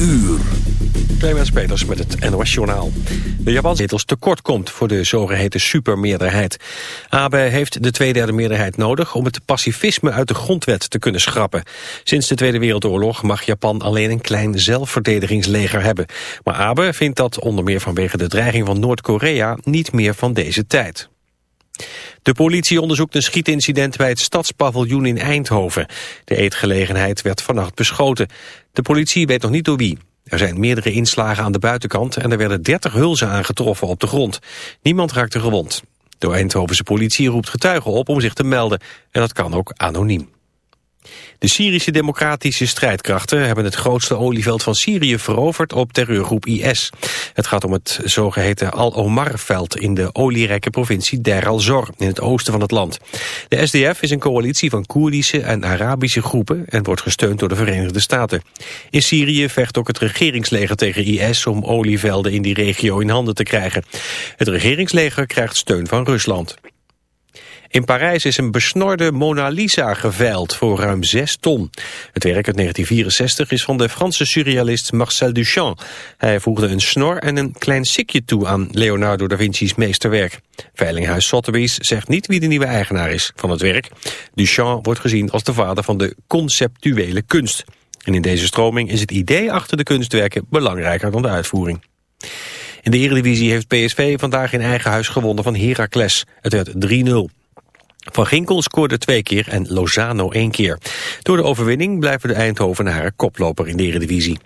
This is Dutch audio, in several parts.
uur. Clemens Peters met het NOS Journaal. De Japanse zetels tekort komt voor de zogeheten supermeerderheid. Abe heeft de tweederde meerderheid nodig om het pacifisme uit de grondwet te kunnen schrappen. Sinds de Tweede Wereldoorlog mag Japan alleen een klein zelfverdedigingsleger hebben. Maar Abe vindt dat onder meer vanwege de dreiging van Noord-Korea niet meer van deze tijd. De politie onderzoekt een schietincident bij het stadspaviljoen in Eindhoven. De eetgelegenheid werd vannacht beschoten. De politie weet nog niet door wie. Er zijn meerdere inslagen aan de buitenkant en er werden 30 hulzen aangetroffen op de grond. Niemand raakte gewond. De Eindhovense politie roept getuigen op om zich te melden en dat kan ook anoniem. De Syrische democratische strijdkrachten hebben het grootste olieveld van Syrië veroverd op terreurgroep IS. Het gaat om het zogeheten Al-Omar-veld in de olierijke provincie Der al-Zor in het oosten van het land. De SDF is een coalitie van Koerdische en Arabische groepen en wordt gesteund door de Verenigde Staten. In Syrië vecht ook het regeringsleger tegen IS om olievelden in die regio in handen te krijgen. Het regeringsleger krijgt steun van Rusland. In Parijs is een besnorde Mona Lisa geveild voor ruim 6 ton. Het werk uit 1964 is van de Franse surrealist Marcel Duchamp. Hij voegde een snor en een klein sikje toe aan Leonardo da Vinci's meesterwerk. Veilinghuis Sotheby's zegt niet wie de nieuwe eigenaar is van het werk. Duchamp wordt gezien als de vader van de conceptuele kunst. En in deze stroming is het idee achter de kunstwerken belangrijker dan de uitvoering. In de Eredivisie heeft PSV vandaag in eigen huis gewonnen van Heracles. Het werd 3-0. Van Ginkel scoorde twee keer en Lozano één keer. Door de overwinning blijven de Eindhovenaren koploper in de Eredivisie.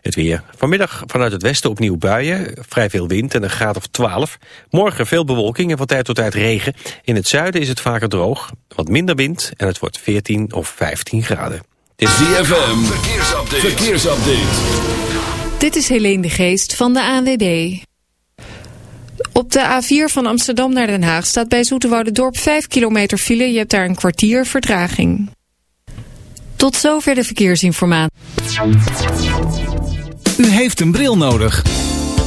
Het weer. Vanmiddag vanuit het westen opnieuw buien, vrij veel wind en een graad of 12. Morgen veel bewolking en van tijd tot tijd regen. In het zuiden is het vaker droog, wat minder wind en het wordt 14 of 15 graden. Dit is ZFM, verkeersupdate. verkeersupdate. Dit is Helene de Geest van de ANWB. Op de A4 van Amsterdam naar Den Haag staat bij Dorp 5 kilometer file. Je hebt daar een kwartier vertraging. Tot zover de verkeersinformatie. U heeft een bril nodig.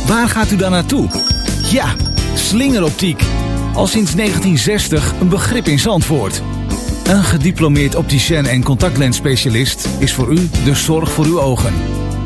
Waar gaat u dan naartoe? Ja, slingeroptiek. Al sinds 1960 een begrip in Zandvoort. Een gediplomeerd opticien en contactlensspecialist is voor u de zorg voor uw ogen.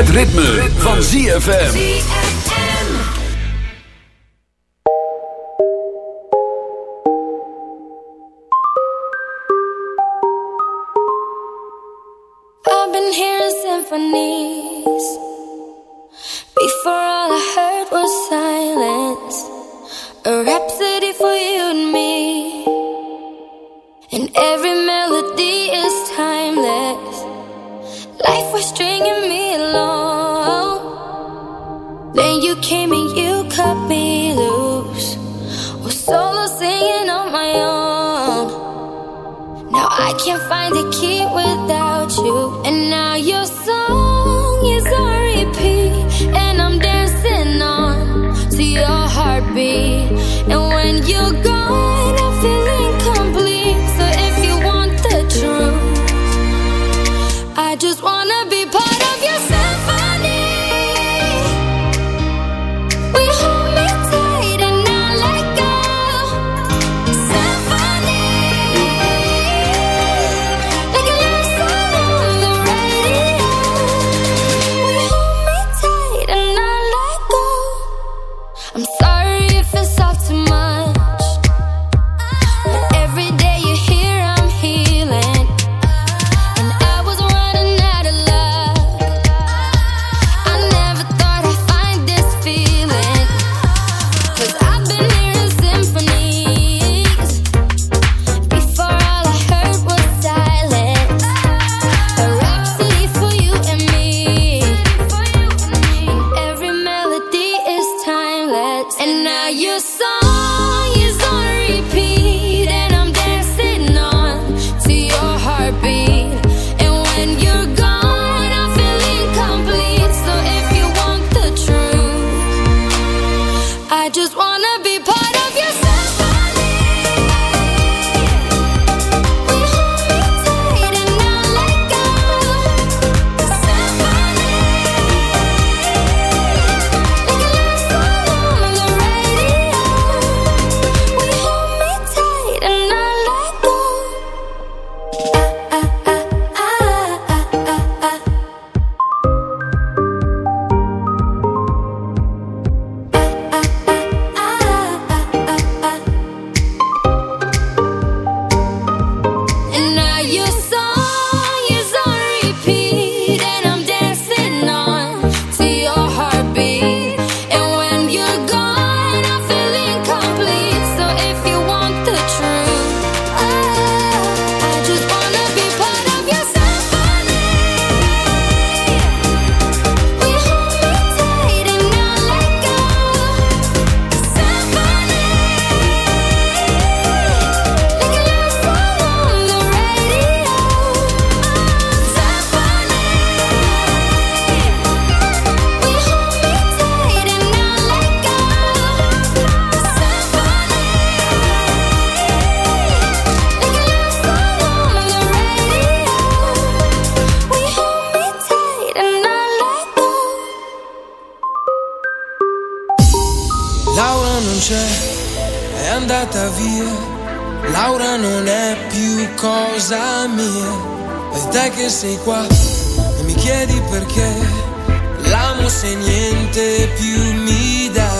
Het ritme, van ZFM. e mi chiedi perché l'amo se niente più mi dà.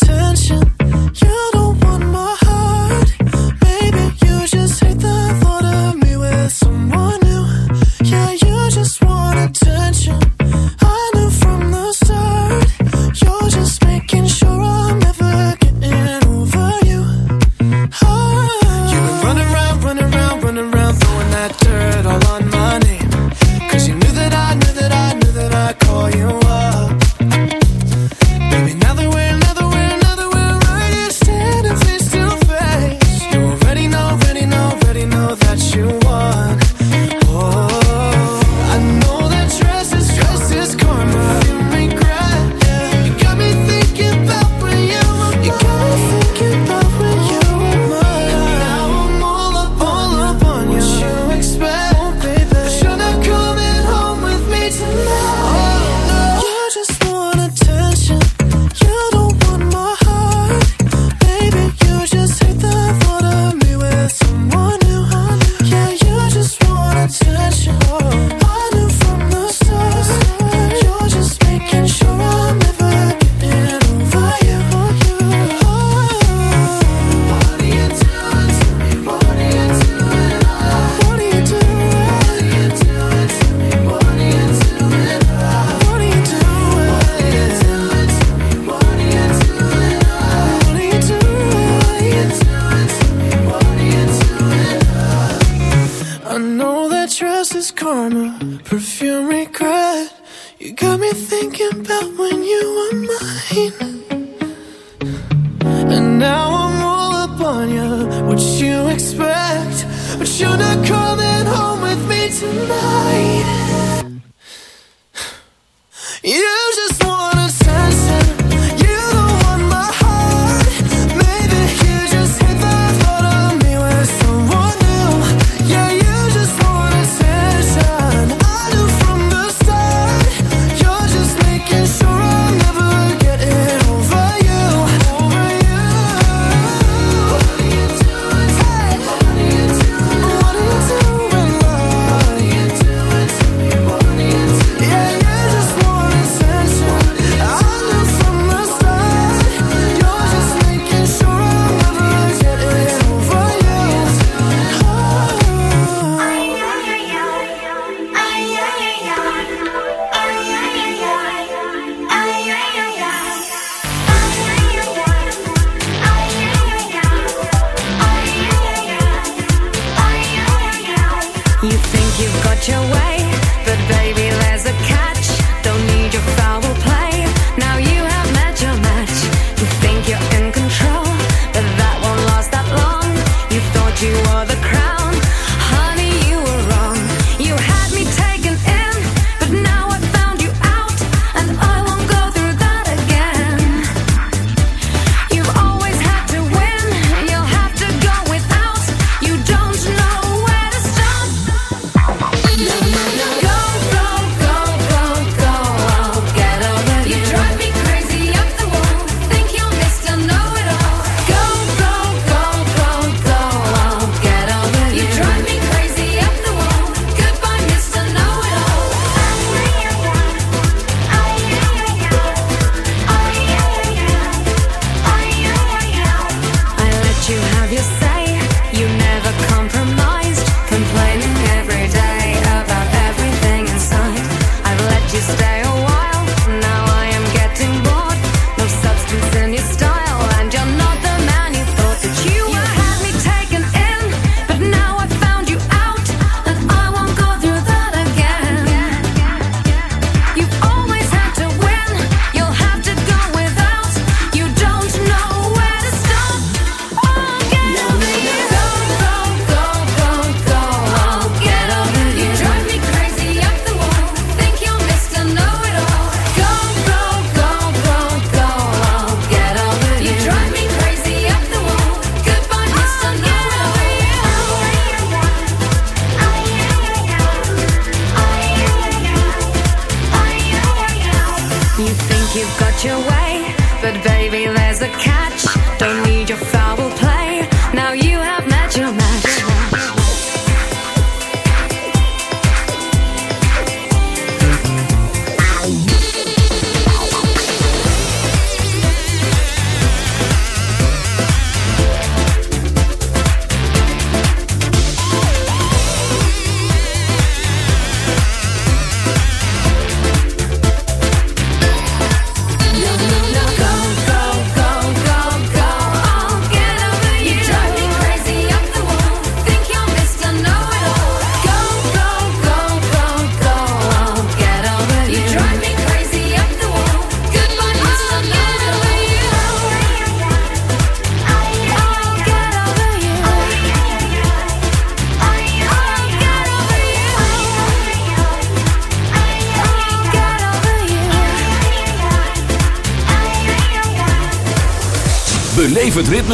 baby.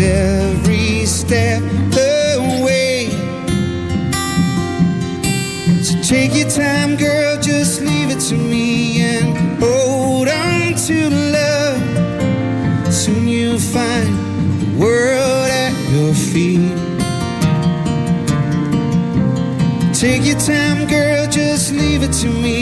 every step away. So take your time, girl, just leave it to me and hold on to love. Soon you'll find the world at your feet. Take your time, girl, just leave it to me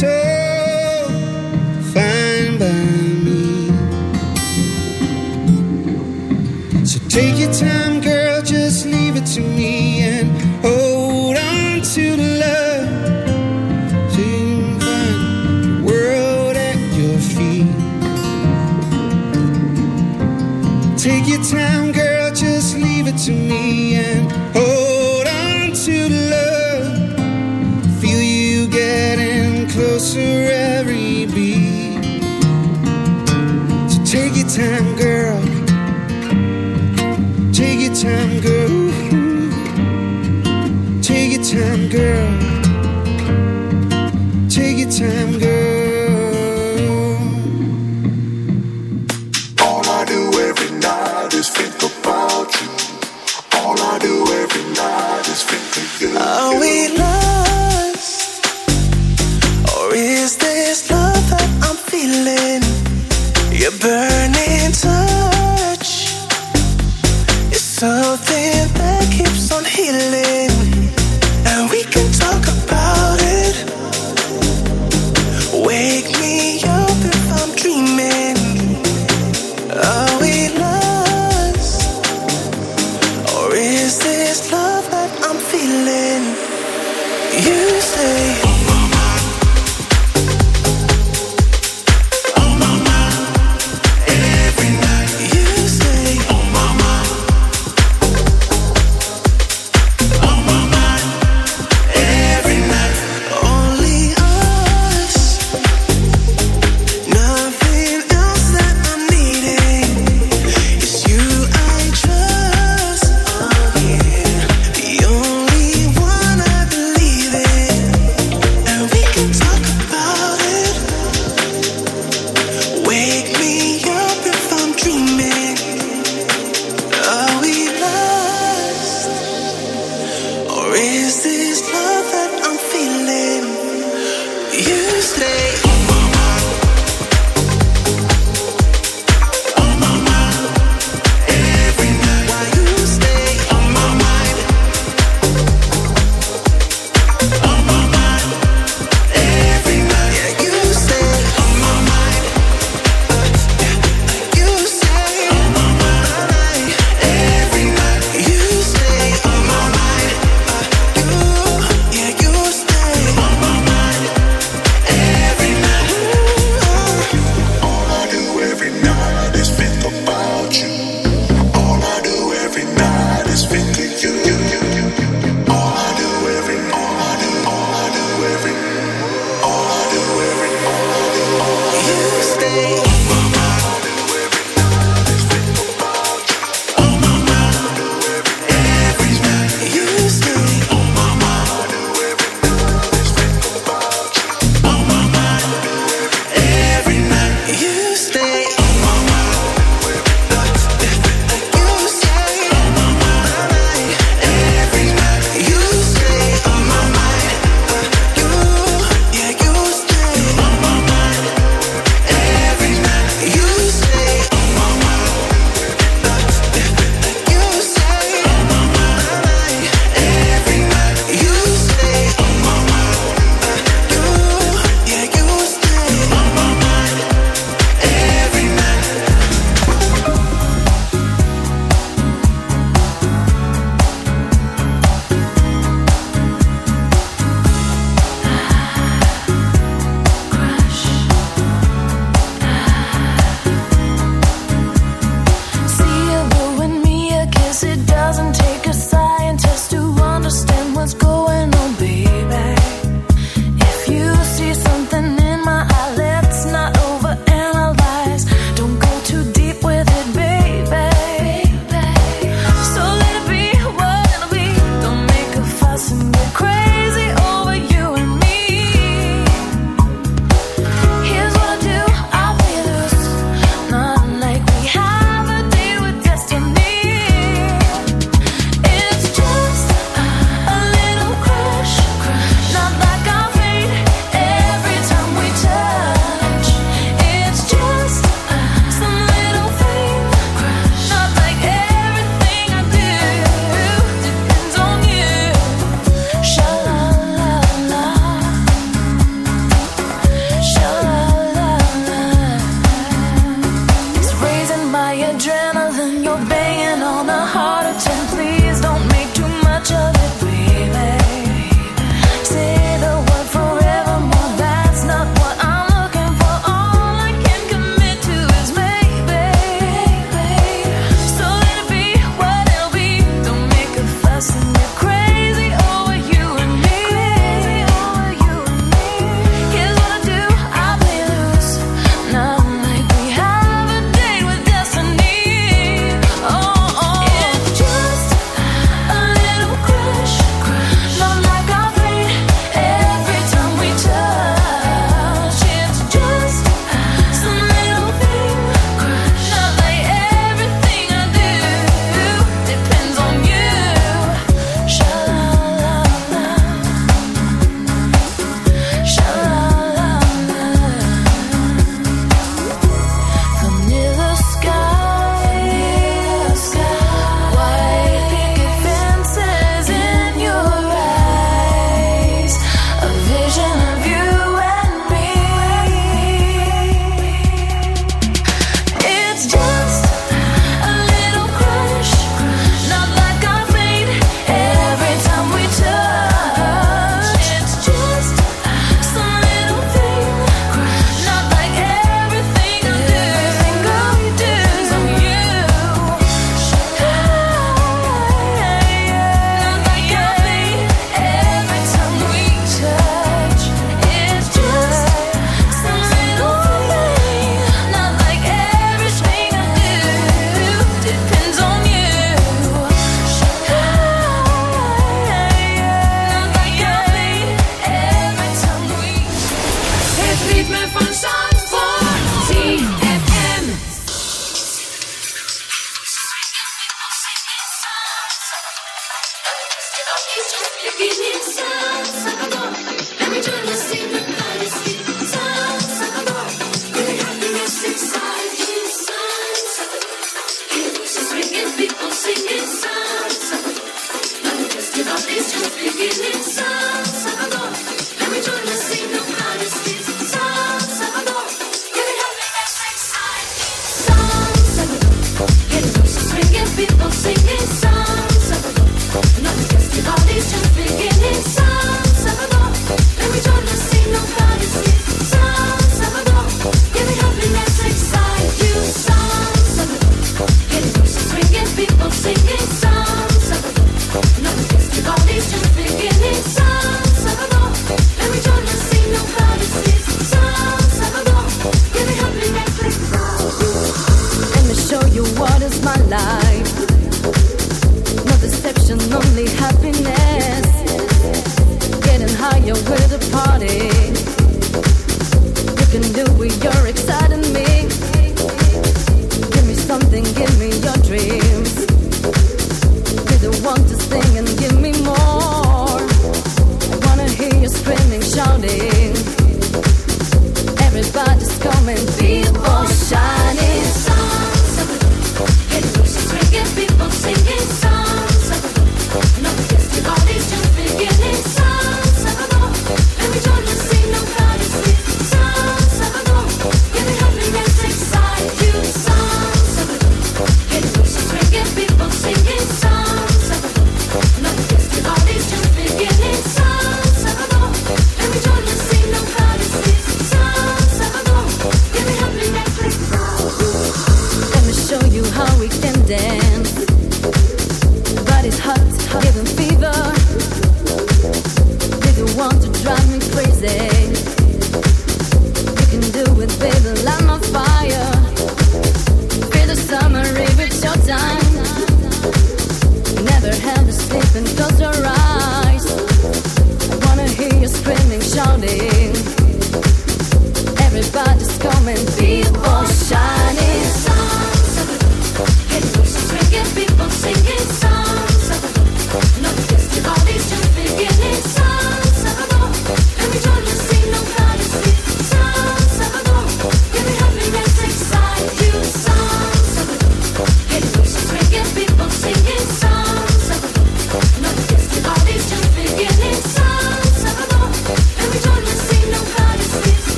so fine by me. So take your time.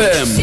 ZFM.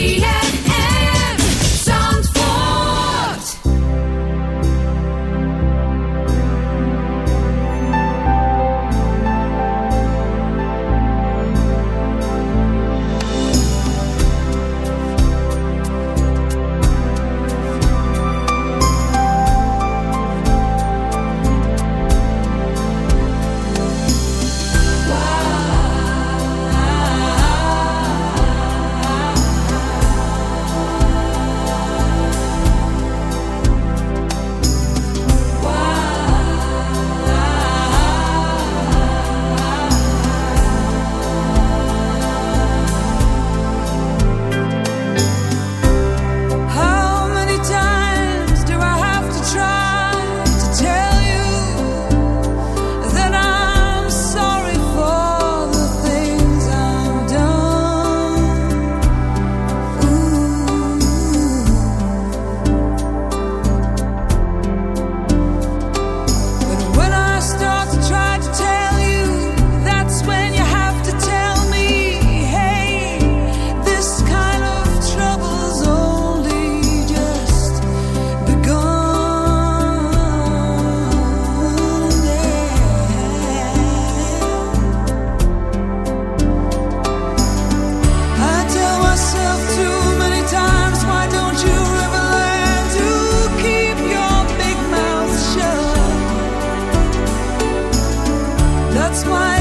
that's why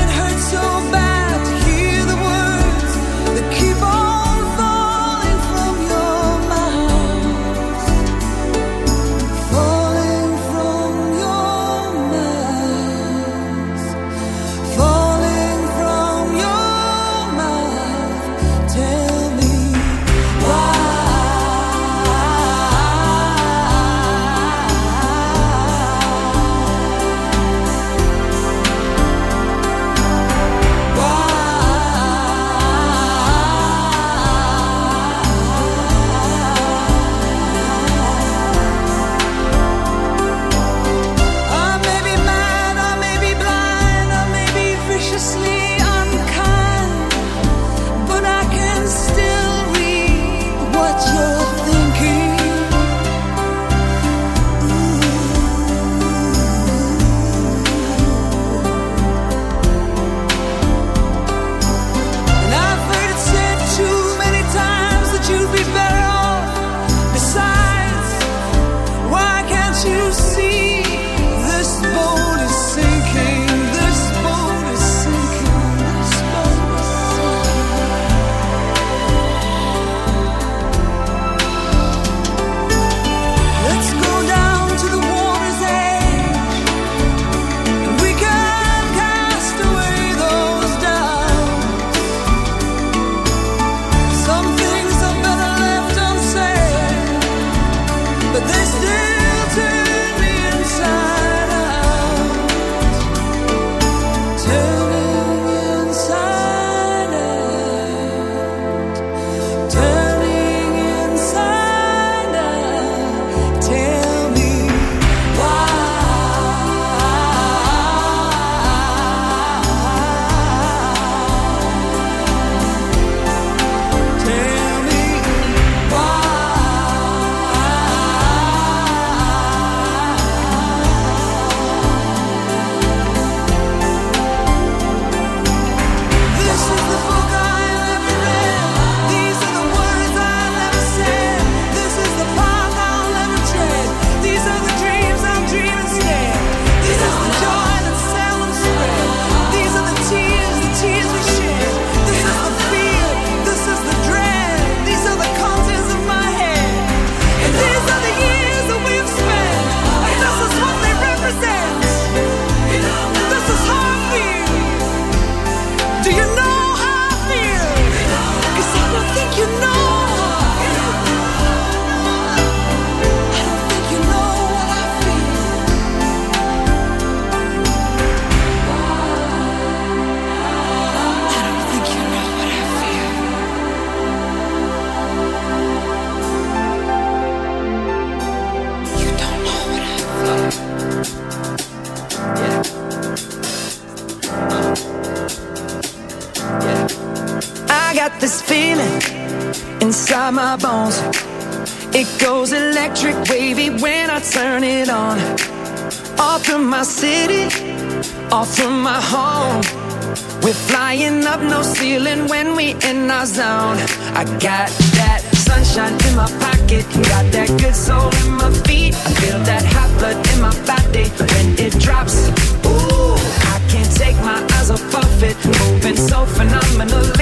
so phenomenal.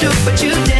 do, but you did.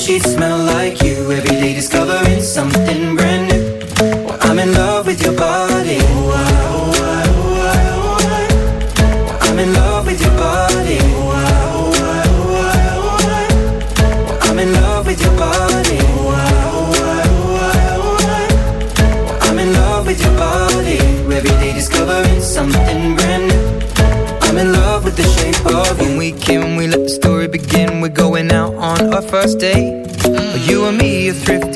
sheets smell like you. Every day discovering something brand new. Well, I'm in love with